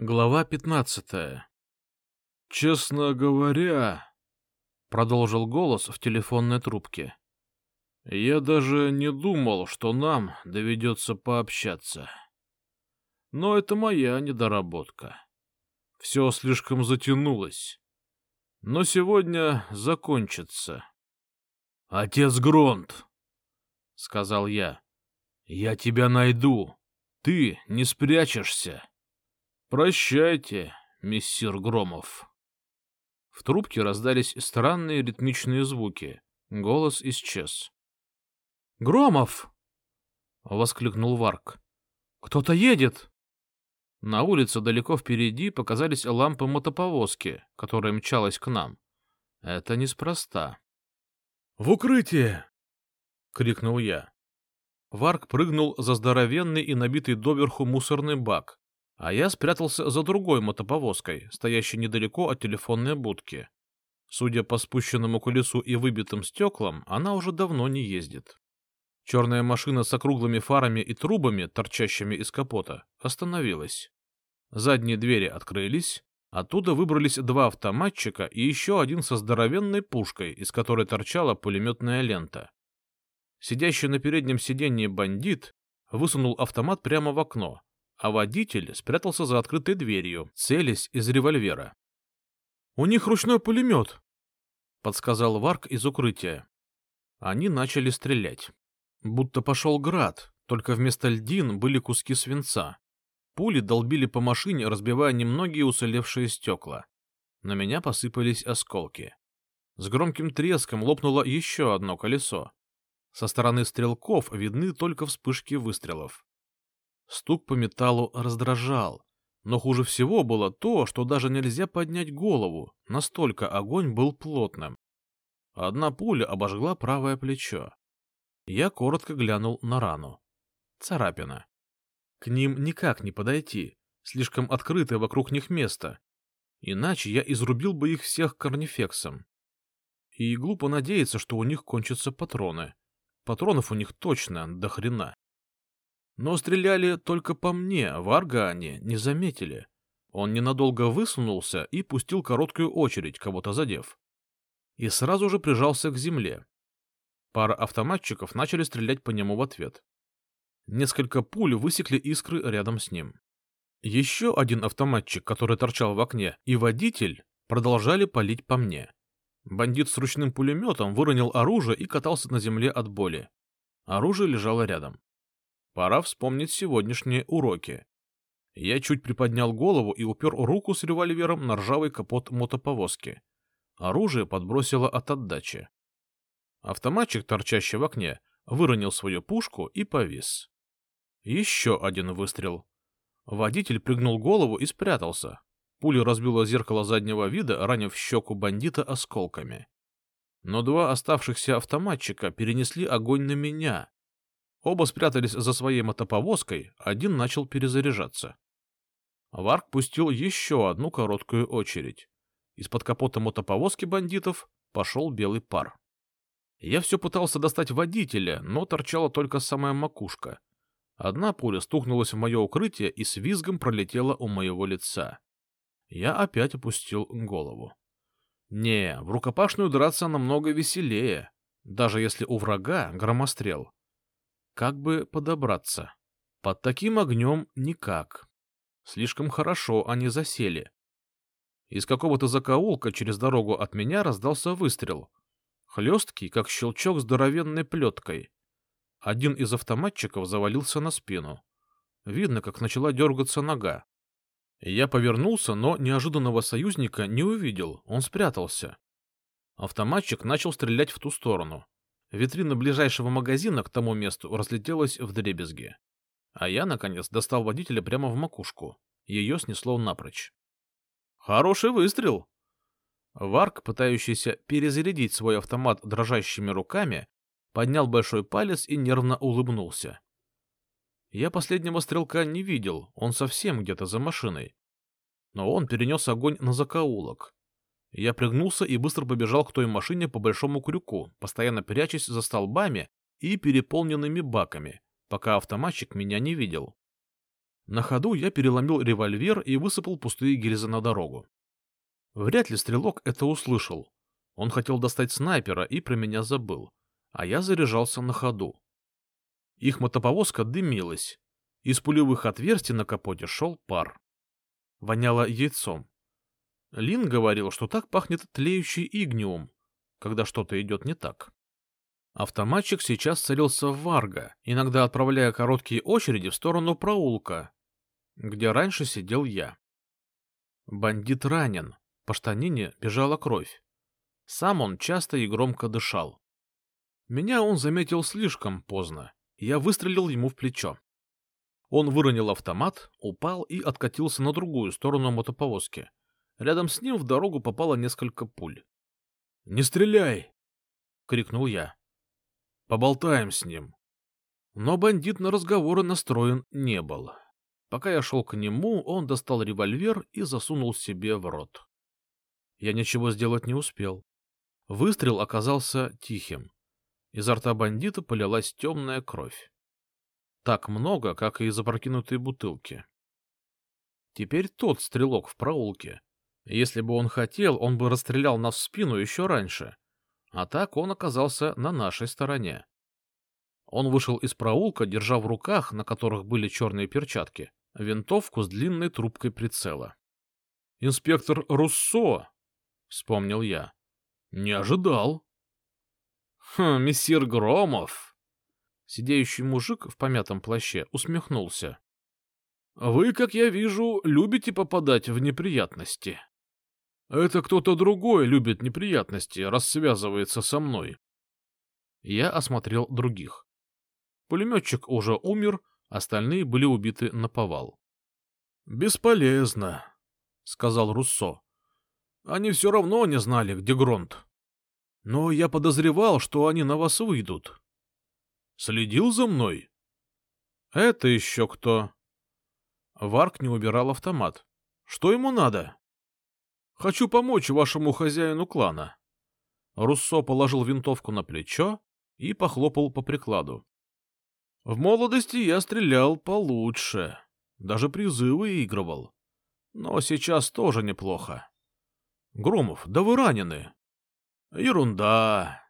Глава пятнадцатая. «Честно говоря», — продолжил голос в телефонной трубке, — «я даже не думал, что нам доведется пообщаться. Но это моя недоработка. Все слишком затянулось. Но сегодня закончится». «Отец Гронт», — сказал я, — «я тебя найду. Ты не спрячешься». «Прощайте, миссир Громов». В трубке раздались странные ритмичные звуки. Голос исчез. «Громов!» — воскликнул Варк. «Кто-то едет!» На улице далеко впереди показались лампы мотоповозки, которая мчалась к нам. Это неспроста. «В укрытие!» — крикнул я. Варк прыгнул за здоровенный и набитый доверху мусорный бак, а я спрятался за другой мотоповозкой, стоящей недалеко от телефонной будки. Судя по спущенному колесу и выбитым стеклам, она уже давно не ездит. Черная машина с округлыми фарами и трубами, торчащими из капота, остановилась. Задние двери открылись, оттуда выбрались два автоматчика и еще один со здоровенной пушкой, из которой торчала пулеметная лента. Сидящий на переднем сиденье бандит высунул автомат прямо в окно, а водитель спрятался за открытой дверью, целясь из револьвера. «У них ручной пулемет», — подсказал Варк из укрытия. Они начали стрелять. Будто пошел град, только вместо льдин были куски свинца. Пули долбили по машине, разбивая немногие уцелевшие стекла. На меня посыпались осколки. С громким треском лопнуло еще одно колесо. Со стороны стрелков видны только вспышки выстрелов. Стук по металлу раздражал, но хуже всего было то, что даже нельзя поднять голову, настолько огонь был плотным. Одна пуля обожгла правое плечо. Я коротко глянул на рану. Царапина. К ним никак не подойти, слишком открытое вокруг них место. Иначе я изрубил бы их всех корнифексом. И глупо надеяться, что у них кончатся патроны. Патронов у них точно до хрена. Но стреляли только по мне, Варга они не заметили. Он ненадолго высунулся и пустил короткую очередь, кого-то задев. И сразу же прижался к земле. Пара автоматчиков начали стрелять по нему в ответ. Несколько пуль высекли искры рядом с ним. Еще один автоматчик, который торчал в окне, и водитель продолжали палить по мне. Бандит с ручным пулеметом выронил оружие и катался на земле от боли. Оружие лежало рядом. Пора вспомнить сегодняшние уроки. Я чуть приподнял голову и упер руку с револьвером на ржавый капот мотоповозки. Оружие подбросило от отдачи. Автоматчик, торчащий в окне, выронил свою пушку и повис. Еще один выстрел. Водитель прыгнул голову и спрятался. Пуля разбила зеркало заднего вида, ранив щеку бандита осколками. Но два оставшихся автоматчика перенесли огонь на меня, Оба спрятались за своей мотоповозкой, один начал перезаряжаться. Варк пустил еще одну короткую очередь. Из-под капота мотоповозки бандитов пошел белый пар. Я все пытался достать водителя, но торчала только самая макушка. Одна пуля стукнулась в мое укрытие и с визгом пролетела у моего лица. Я опять опустил голову. Не, в рукопашную драться намного веселее, даже если у врага громострел. Как бы подобраться? Под таким огнем никак. Слишком хорошо они засели. Из какого-то закоулка через дорогу от меня раздался выстрел. Хлесткий, как щелчок здоровенной плеткой. Один из автоматчиков завалился на спину. Видно, как начала дергаться нога. Я повернулся, но неожиданного союзника не увидел, он спрятался. Автоматчик начал стрелять в ту сторону. Витрина ближайшего магазина к тому месту разлетелась в дребезги. А я, наконец, достал водителя прямо в макушку. Ее снесло напрочь. «Хороший выстрел!» Варк, пытающийся перезарядить свой автомат дрожащими руками, поднял большой палец и нервно улыбнулся. Я последнего стрелка не видел, он совсем где-то за машиной. Но он перенес огонь на закоулок, я пригнулся и быстро побежал к той машине по большому крюку, постоянно прячась за столбами и переполненными баками, пока автоматчик меня не видел. На ходу я переломил револьвер и высыпал пустые гильзы на дорогу. Вряд ли стрелок это услышал. Он хотел достать снайпера и про меня забыл, а я заряжался на ходу. Их мотоповозка дымилась. Из пулевых отверстий на капоте шел пар. Воняло яйцом. Лин говорил, что так пахнет тлеющий игниум, когда что-то идет не так. Автоматчик сейчас целился в Варга, иногда отправляя короткие очереди в сторону проулка, где раньше сидел я. Бандит ранен, по штанине бежала кровь. Сам он часто и громко дышал. Меня он заметил слишком поздно, я выстрелил ему в плечо. Он выронил автомат, упал и откатился на другую сторону мотоповозки. Рядом с ним в дорогу попало несколько пуль. — Не стреляй! — крикнул я. — Поболтаем с ним. Но бандит на разговоры настроен не был. Пока я шел к нему, он достал револьвер и засунул себе в рот. Я ничего сделать не успел. Выстрел оказался тихим. Изо рта бандита полилась темная кровь. Так много, как и из опрокинутой бутылки. Теперь тот стрелок в проулке. Если бы он хотел, он бы расстрелял нас в спину еще раньше. А так он оказался на нашей стороне. Он вышел из проулка, держа в руках, на которых были черные перчатки, винтовку с длинной трубкой прицела. «Инспектор Руссо!» — вспомнил я. «Не ожидал». «Хм, мессир Громов!» Сидеющий мужик в помятом плаще усмехнулся. «Вы, как я вижу, любите попадать в неприятности». «Это кто-то другой любит неприятности, раз связывается со мной». Я осмотрел других. Пулеметчик уже умер, остальные были убиты на повал. «Бесполезно», — сказал Руссо. «Они все равно не знали, где Гронт. Но я подозревал, что они на вас выйдут». «Следил за мной?» «Это еще кто?» Варк не убирал автомат. «Что ему надо?» «Хочу помочь вашему хозяину клана». Руссо положил винтовку на плечо и похлопал по прикладу. В молодости я стрелял получше, даже призы выигрывал. Но сейчас тоже неплохо. Громов, да вы ранены. Ерунда.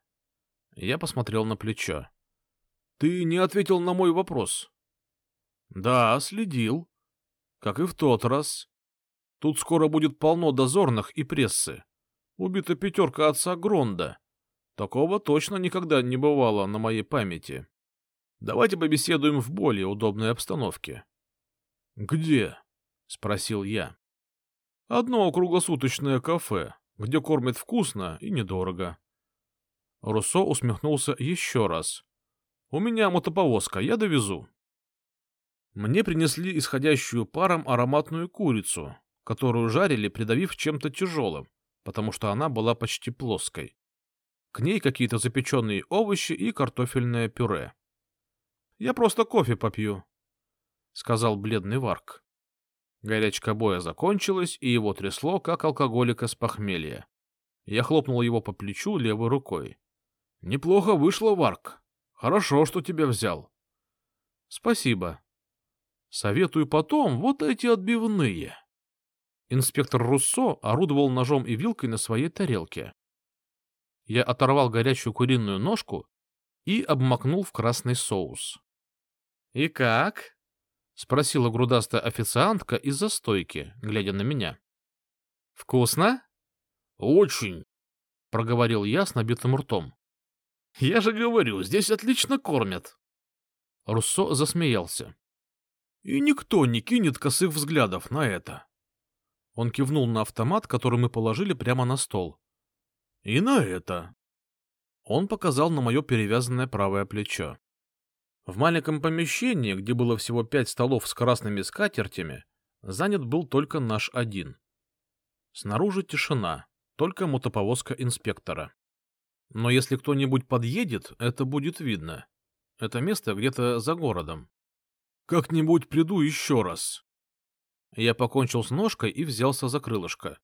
Я посмотрел на плечо. Ты не ответил на мой вопрос. Да, следил. Как и в тот раз. Тут скоро будет полно дозорных и прессы. Убита пятерка отца Гронда. Такого точно никогда не бывало на моей памяти. Давайте побеседуем в более удобной обстановке. — Где? — спросил я. — Одно круглосуточное кафе, где кормят вкусно и недорого. Руссо усмехнулся еще раз. — У меня мотоповозка, я довезу. Мне принесли исходящую паром ароматную курицу, которую жарили, придавив чем-то тяжелым, потому что она была почти плоской. К ней какие-то запеченные овощи и картофельное пюре. Я просто кофе попью, — сказал бледный Варк. Горячка боя закончилась, и его трясло, как алкоголика с похмелья. Я хлопнул его по плечу левой рукой. — Неплохо вышло, Варк. Хорошо, что тебя взял. — Спасибо. Советую потом вот эти отбивные. Инспектор Руссо орудовал ножом и вилкой на своей тарелке. Я оторвал горячую куриную ножку и обмакнул в красный соус. «И как?» — спросила грудастая официантка из-за стойки, глядя на меня. «Вкусно?» «Очень», — проговорил я с набитым ртом. «Я же говорю, здесь отлично кормят». Руссо засмеялся. «И никто не кинет косых взглядов на это». Он кивнул на автомат, который мы положили прямо на стол. «И на это». Он показал на мое перевязанное правое плечо. В маленьком помещении, где было всего пять столов с красными скатертями, занят был только наш один. Снаружи тишина, только мотоповозка инспектора. Но если кто-нибудь подъедет, это будет видно. Это место где-то за городом. Как-нибудь приду еще раз. Я покончил с ножкой и взялся за крылышко.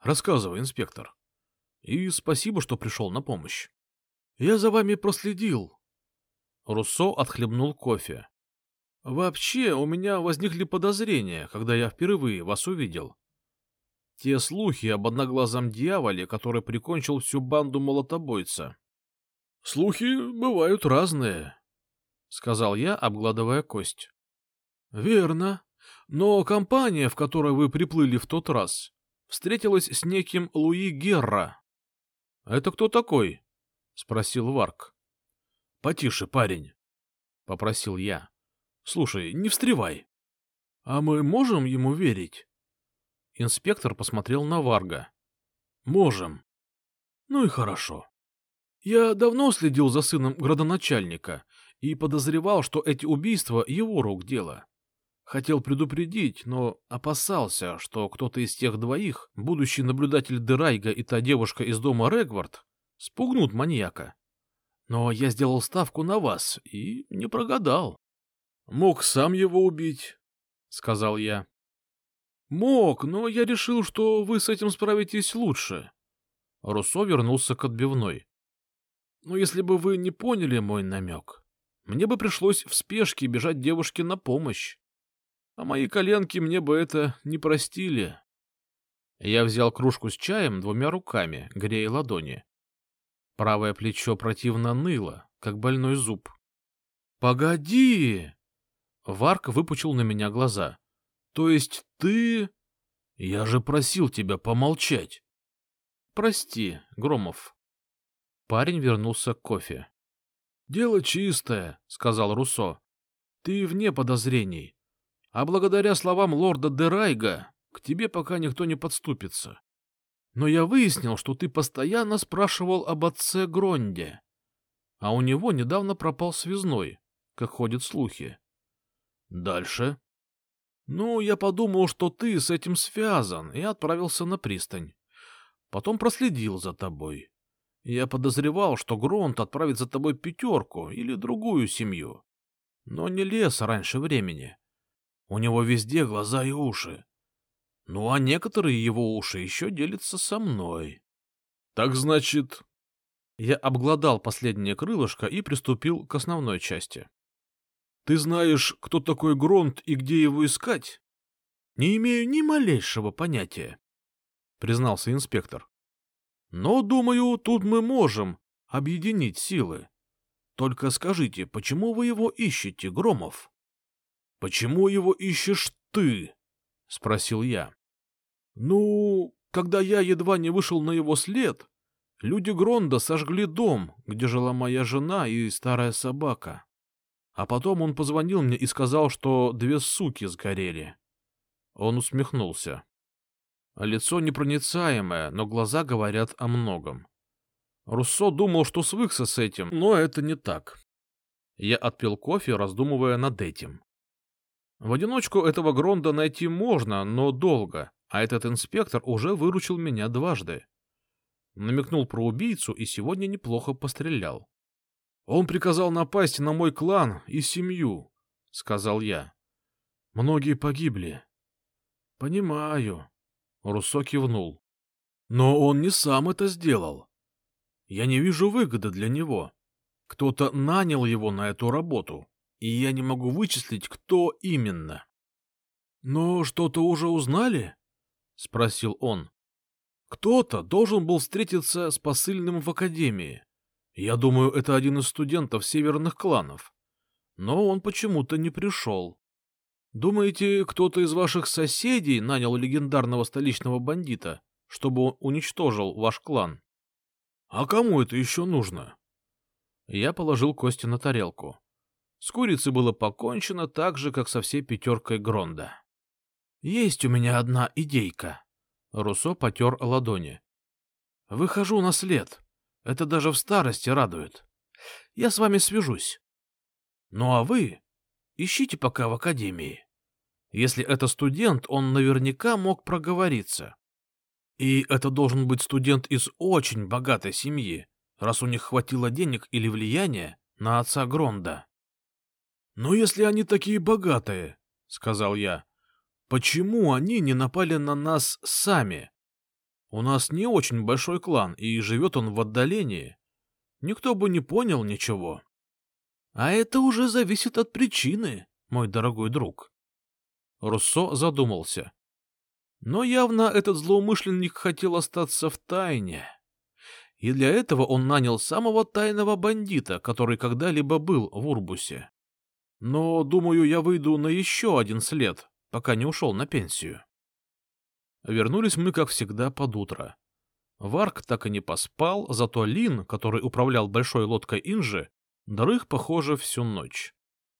Рассказывай, инспектор. И спасибо, что пришел на помощь. Я за вами проследил, Руссо отхлебнул кофе. Вообще, у меня возникли подозрения, когда я впервые вас увидел. Те слухи об одноглазом дьяволе, который прикончил всю банду молотобойца. — Слухи бывают разные, — сказал я, обгладывая кость. — Верно. Но компания, в которой вы приплыли в тот раз, встретилась с неким Луи Герра. — Это кто такой? — спросил Варк. — Потише, парень, — попросил я. — Слушай, не встревай. — А мы можем ему верить? Инспектор посмотрел на Варга. — Можем. — Ну и хорошо. Я давно следил за сыном градоначальника и подозревал, что эти убийства — его рук дело. Хотел предупредить, но опасался, что кто-то из тех двоих, будущий наблюдатель Дерайга и та девушка из дома Регвард, спугнут маньяка. Но я сделал ставку на вас и не прогадал. — Мог сам его убить, — сказал я. — Мог, но я решил, что вы с этим справитесь лучше. Руссо вернулся к отбивной. — Но если бы вы не поняли мой намек, мне бы пришлось в спешке бежать девушке на помощь а мои коленки мне бы это не простили. Я взял кружку с чаем двумя руками, грея ладони. Правое плечо противно ныло, как больной зуб. — Погоди! Варк выпучил на меня глаза. — То есть ты... Я же просил тебя помолчать. — Прости, Громов. Парень вернулся к кофе. — Дело чистое, — сказал Руссо. — Ты вне подозрений а благодаря словам лорда Дерайга к тебе пока никто не подступится. Но я выяснил, что ты постоянно спрашивал об отце Гронде, а у него недавно пропал связной, как ходят слухи. Дальше. Ну, я подумал, что ты с этим связан, и отправился на пристань. Потом проследил за тобой. Я подозревал, что Гронт отправит за тобой пятерку или другую семью, но не лез раньше времени. У него везде глаза и уши. Ну, а некоторые его уши еще делятся со мной. Так значит... Я обглодал последнее крылышко и приступил к основной части. Ты знаешь, кто такой Гронт и где его искать? Не имею ни малейшего понятия, признался инспектор. Но, думаю, тут мы можем объединить силы. Только скажите, почему вы его ищете, Громов? «Почему его ищешь ты?» — спросил я. «Ну, когда я едва не вышел на его след, люди Гронда сожгли дом, где жила моя жена и старая собака. А потом он позвонил мне и сказал, что две суки сгорели». Он усмехнулся. Лицо непроницаемое, но глаза говорят о многом. Руссо думал, что свыкся с этим, но это не так. Я отпил кофе, раздумывая над этим. В одиночку этого Гронда найти можно, но долго, а этот инспектор уже выручил меня дважды. Намекнул про убийцу и сегодня неплохо пострелял. Он приказал напасть на мой клан и семью, — сказал я. Многие погибли. — Понимаю. Руссо кивнул. Но он не сам это сделал. Я не вижу выгоды для него. Кто-то нанял его на эту работу и я не могу вычислить, кто именно. — Но что-то уже узнали? — спросил он. — Кто-то должен был встретиться с посыльным в академии. Я думаю, это один из студентов северных кланов. Но он почему-то не пришел. Думаете, кто-то из ваших соседей нанял легендарного столичного бандита, чтобы он уничтожил ваш клан? А кому это еще нужно? Я положил кости на тарелку. С курицей было покончено так же, как со всей пятеркой Гронда. «Есть у меня одна идейка». Руссо потер ладони. «Выхожу на след. Это даже в старости радует. Я с вами свяжусь. Ну а вы ищите пока в академии. Если это студент, он наверняка мог проговориться. И это должен быть студент из очень богатой семьи, раз у них хватило денег или влияния на отца Гронда. «Но если они такие богатые, — сказал я, — почему они не напали на нас сами? У нас не очень большой клан, и живет он в отдалении. Никто бы не понял ничего. А это уже зависит от причины, мой дорогой друг? Руссо задумался. Но явно этот злоумышленник хотел остаться в тайне. И для этого он нанял самого тайного бандита, который когда-либо был в Урбусе. Но, думаю, я выйду на еще один след, пока не ушел на пенсию. Вернулись мы, как всегда, под утро. Варк так и не поспал, зато Лин, который управлял большой лодкой Инжи, дрых, похоже, всю ночь.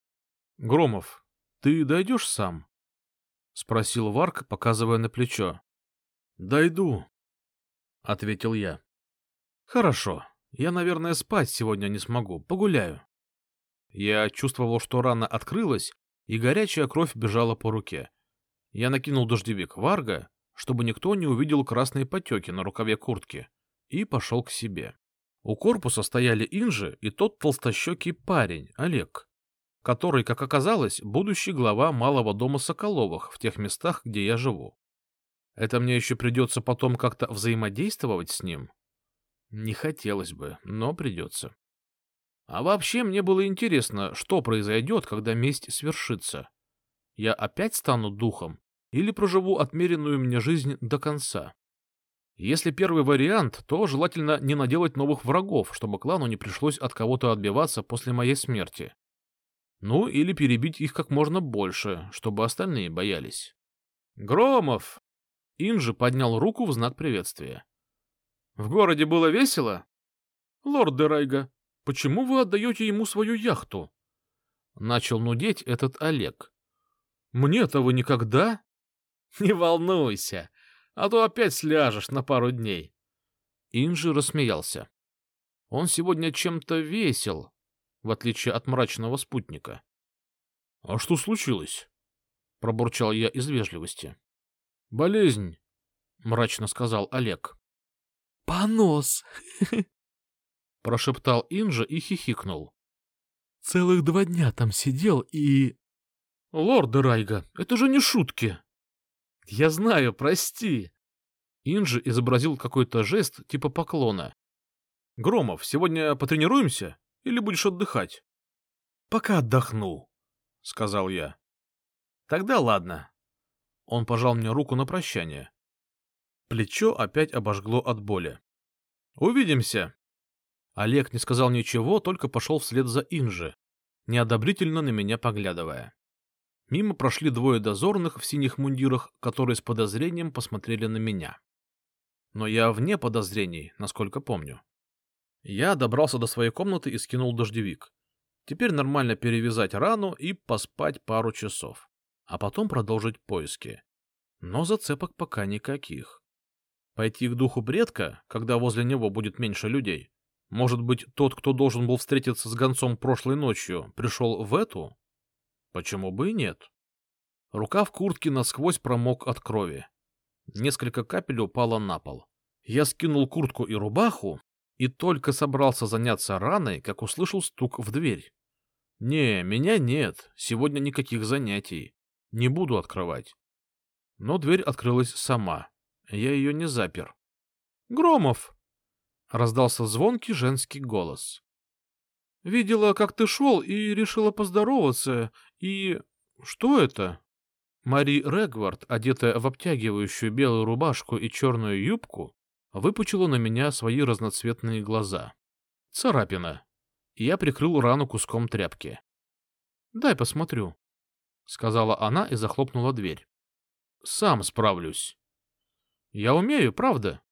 — Громов, ты дойдешь сам? — спросил Варк, показывая на плечо. — Дойду, — ответил я. — Хорошо. Я, наверное, спать сегодня не смогу. Погуляю. Я чувствовал, что рана открылась, и горячая кровь бежала по руке. Я накинул дождевик Варга, чтобы никто не увидел красные потеки на рукаве куртки, и пошел к себе. У корпуса стояли Инжи и тот толстощекий парень, Олег, который, как оказалось, будущий глава малого дома Соколовых в тех местах, где я живу. Это мне еще придется потом как-то взаимодействовать с ним? Не хотелось бы, но придется. А вообще мне было интересно, что произойдет, когда месть свершится. Я опять стану духом или проживу отмеренную мне жизнь до конца. Если первый вариант, то желательно не наделать новых врагов, чтобы клану не пришлось от кого-то отбиваться после моей смерти. Ну, или перебить их как можно больше, чтобы остальные боялись. «Громов!» Инжи поднял руку в знак приветствия. «В городе было весело?» «Лорд Дерайга, почему вы отдаете ему свою яхту?» Начал нудеть этот Олег. «Мне-то вы никогда?» Не волнуйся, а то опять сляжешь на пару дней. Инжи рассмеялся. Он сегодня чем-то весел, в отличие от мрачного спутника. — А что случилось? — пробурчал я из вежливости. — Болезнь, — мрачно сказал Олег. — Понос! — прошептал Инжа и хихикнул. — Целых два дня там сидел и... — Лорд Райга, это же не шутки! — Я знаю, прости. Инжи изобразил какой-то жест типа поклона. — Громов, сегодня потренируемся или будешь отдыхать? — Пока отдохну, — сказал я. — Тогда ладно. Он пожал мне руку на прощание. Плечо опять обожгло от боли. — Увидимся. Олег не сказал ничего, только пошел вслед за Инжи, неодобрительно на меня поглядывая. Мимо прошли двое дозорных в синих мундирах, которые с подозрением посмотрели на меня. Но я вне подозрений, насколько помню. Я добрался до своей комнаты и скинул дождевик. Теперь нормально перевязать рану и поспать пару часов, а потом продолжить поиски. Но зацепок пока никаких. Пойти к духу предка, когда возле него будет меньше людей. Может быть, тот, кто должен был встретиться с гонцом прошлой ночью, пришел в эту? Почему бы и нет? Рукав куртки насквозь промок от крови. Несколько капель упало на пол. Я скинул куртку и рубаху и только собрался заняться раной, как услышал стук в дверь. Не, меня нет, сегодня никаких занятий. Не буду открывать. Но дверь открылась сама. Я ее не запер. «Громов!» — раздался звонкий женский голос. «Видела, как ты шел, и решила поздороваться, и... Что это?» Мари Регвард, одетая в обтягивающую белую рубашку и черную юбку, выпучила на меня свои разноцветные глаза. Царапина. Я прикрыл рану куском тряпки. «Дай посмотрю», — сказала она и захлопнула дверь. «Сам справлюсь». «Я умею, правда?»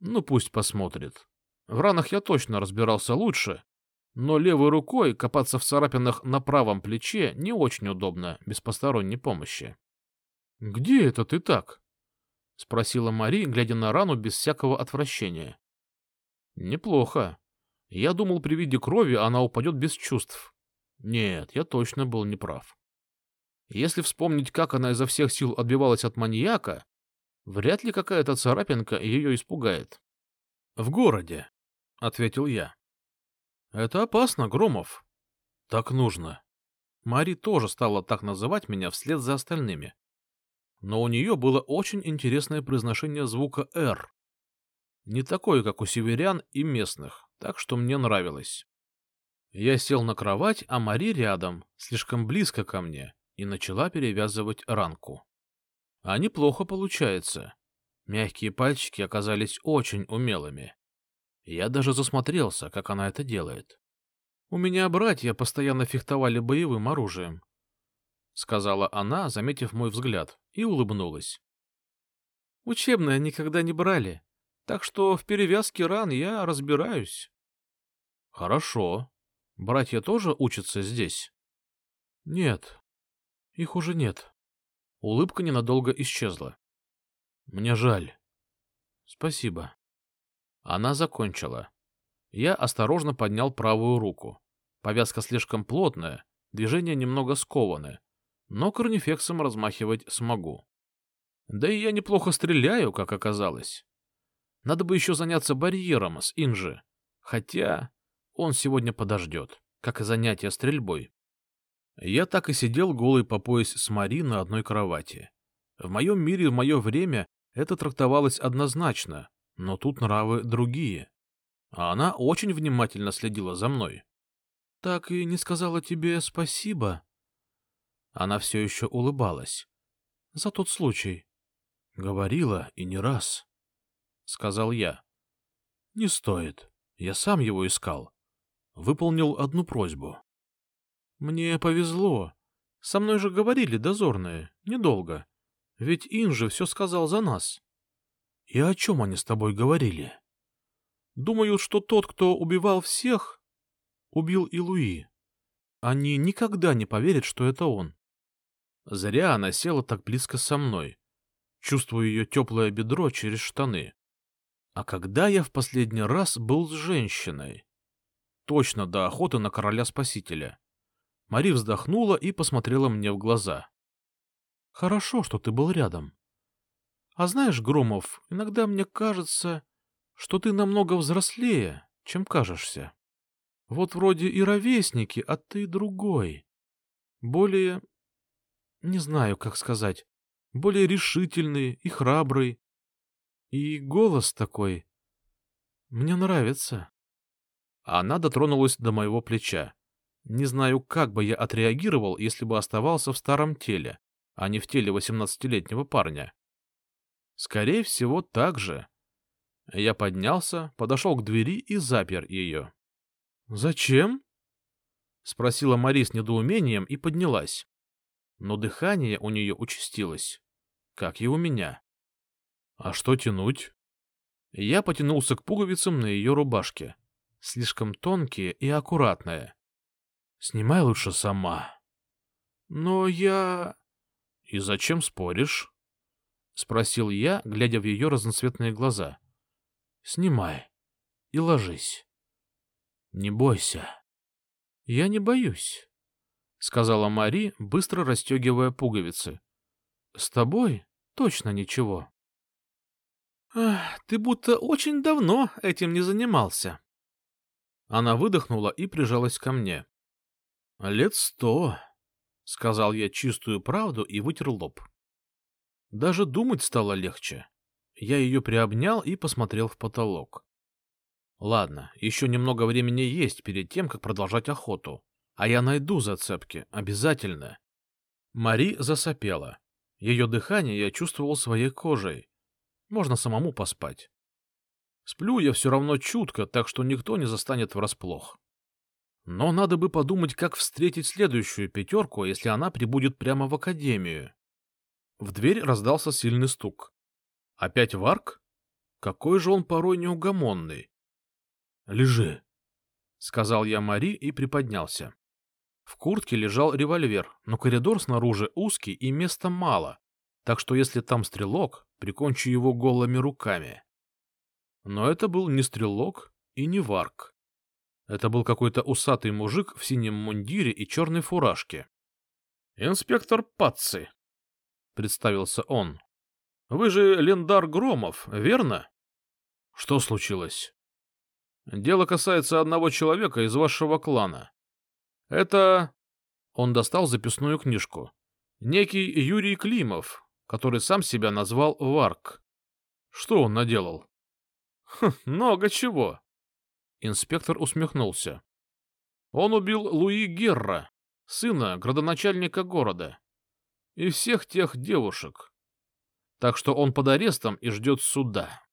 «Ну, пусть посмотрит. В ранах я точно разбирался лучше, но левой рукой копаться в царапинах на правом плече не очень удобно, без посторонней помощи. — Где это ты так? — спросила Мари, глядя на рану без всякого отвращения. — Неплохо. Я думал, при виде крови она упадет без чувств. Нет, я точно был неправ. Если вспомнить, как она изо всех сил отбивалась от маньяка, вряд ли какая-то царапинка ее испугает. — В городе, — ответил я. Это опасно, Громов. Так нужно. Мари тоже стала так называть меня вслед за остальными. Но у нее было очень интересное произношение звука «Р». Не такое, как у северян и местных, так что мне нравилось. Я сел на кровать, а Мари рядом, слишком близко ко мне, и начала перевязывать ранку. А неплохо получается. Мягкие пальчики оказались очень умелыми. Я даже засмотрелся, как она это делает. У меня братья постоянно фехтовали боевым оружием, — сказала она, заметив мой взгляд, и улыбнулась. Учебное никогда не брали, так что в перевязке ран я разбираюсь. Хорошо. Братья тоже учатся здесь? Нет, их уже нет. Улыбка ненадолго исчезла. Мне жаль. Спасибо. Она закончила. Я осторожно поднял правую руку. Повязка слишком плотная, движения немного скованы, но корнифексом размахивать смогу. Да и я неплохо стреляю, как оказалось. Надо бы еще заняться барьером с Инжи. Хотя он сегодня подождет, как и занятие стрельбой. Я так и сидел голый по пояс с Мари на одной кровати. В моем мире в мое время это трактовалось однозначно, но тут нравы другие. А она очень внимательно следила за мной. — Так и не сказала тебе спасибо. Она все еще улыбалась. — За тот случай. Говорила и не раз, — сказал я. — Не стоит. Я сам его искал. Выполнил одну просьбу. — Мне повезло. Со мной же говорили дозорные. Недолго. Ведь Инжи все сказал за нас. — И о чем они с тобой говорили? — Думают, что тот, кто убивал всех, убил и Луи. Они никогда не поверят, что это он. Зря она села так близко со мной чувствую ее теплое бедро через штаны. А когда я в последний раз был с женщиной? Точно до охоты на короля-спасителя. Мари вздохнула и посмотрела мне в глаза. Хорошо, что ты был рядом. А знаешь, Громов, иногда мне кажется, что ты намного взрослее, чем кажешься. Вот вроде и ровесники, а ты другой. Более... Не знаю, как сказать более решительный и храбрый. И голос такой. Мне нравится. Она дотронулась до моего плеча. Не знаю, как бы я отреагировал, если бы оставался в старом теле, а не в теле восемнадцатилетнего парня. Скорее всего, так же. Я поднялся, подошел к двери и запер ее. — Зачем? — спросила Мари с недоумением и поднялась. Но дыхание у нее участилось как и у меня. А что тянуть? Я потянулся к пуговицам на ее рубашке. Слишком тонкие и аккуратные. Снимай лучше сама. Но я... И зачем споришь? Спросил я, глядя в ее разноцветные глаза. Снимай и ложись. Не бойся. Я не боюсь, сказала Мари, быстро расстегивая пуговицы. С тобой точно ничего. ты будто очень давно этим не занимался. Она выдохнула и прижалась ко мне. Лет сто, сказал я чистую правду и вытер лоб. Даже думать стало легче. Я ее приобнял и посмотрел в потолок. Ладно, еще немного времени есть перед тем, как продолжать охоту. А я найду зацепки, обязательно. Мари засопела. Ее дыхание я чувствовал своей кожей. Можно самому поспать. Сплю я все равно чутко, так что никто не застанет врасплох. Но надо бы подумать, как встретить следующую пятерку, если она прибудет прямо в академию. В дверь раздался сильный стук. Опять Варк? Какой же он порой неугомонный. — Лежи, — сказал я Мари и приподнялся. В куртке лежал револьвер, но коридор снаружи узкий и места мало, так что если там стрелок, прикончу его голыми руками. Но это был не стрелок и не варк. Это был какой-то усатый мужик в синем мундире и черной фуражке. — Инспектор Патци, — представился он. — Вы же Лендар Громов, верно? — Что случилось? — Дело касается одного человека из вашего клана. Это... Он достал записную книжку. Некий Юрий Климов, который сам себя назвал Варк. Что он наделал? Хм, много чего. Инспектор усмехнулся. Он убил Луи Герра, сына градоначальника города, и всех тех девушек. Так что он под арестом и ждет суда.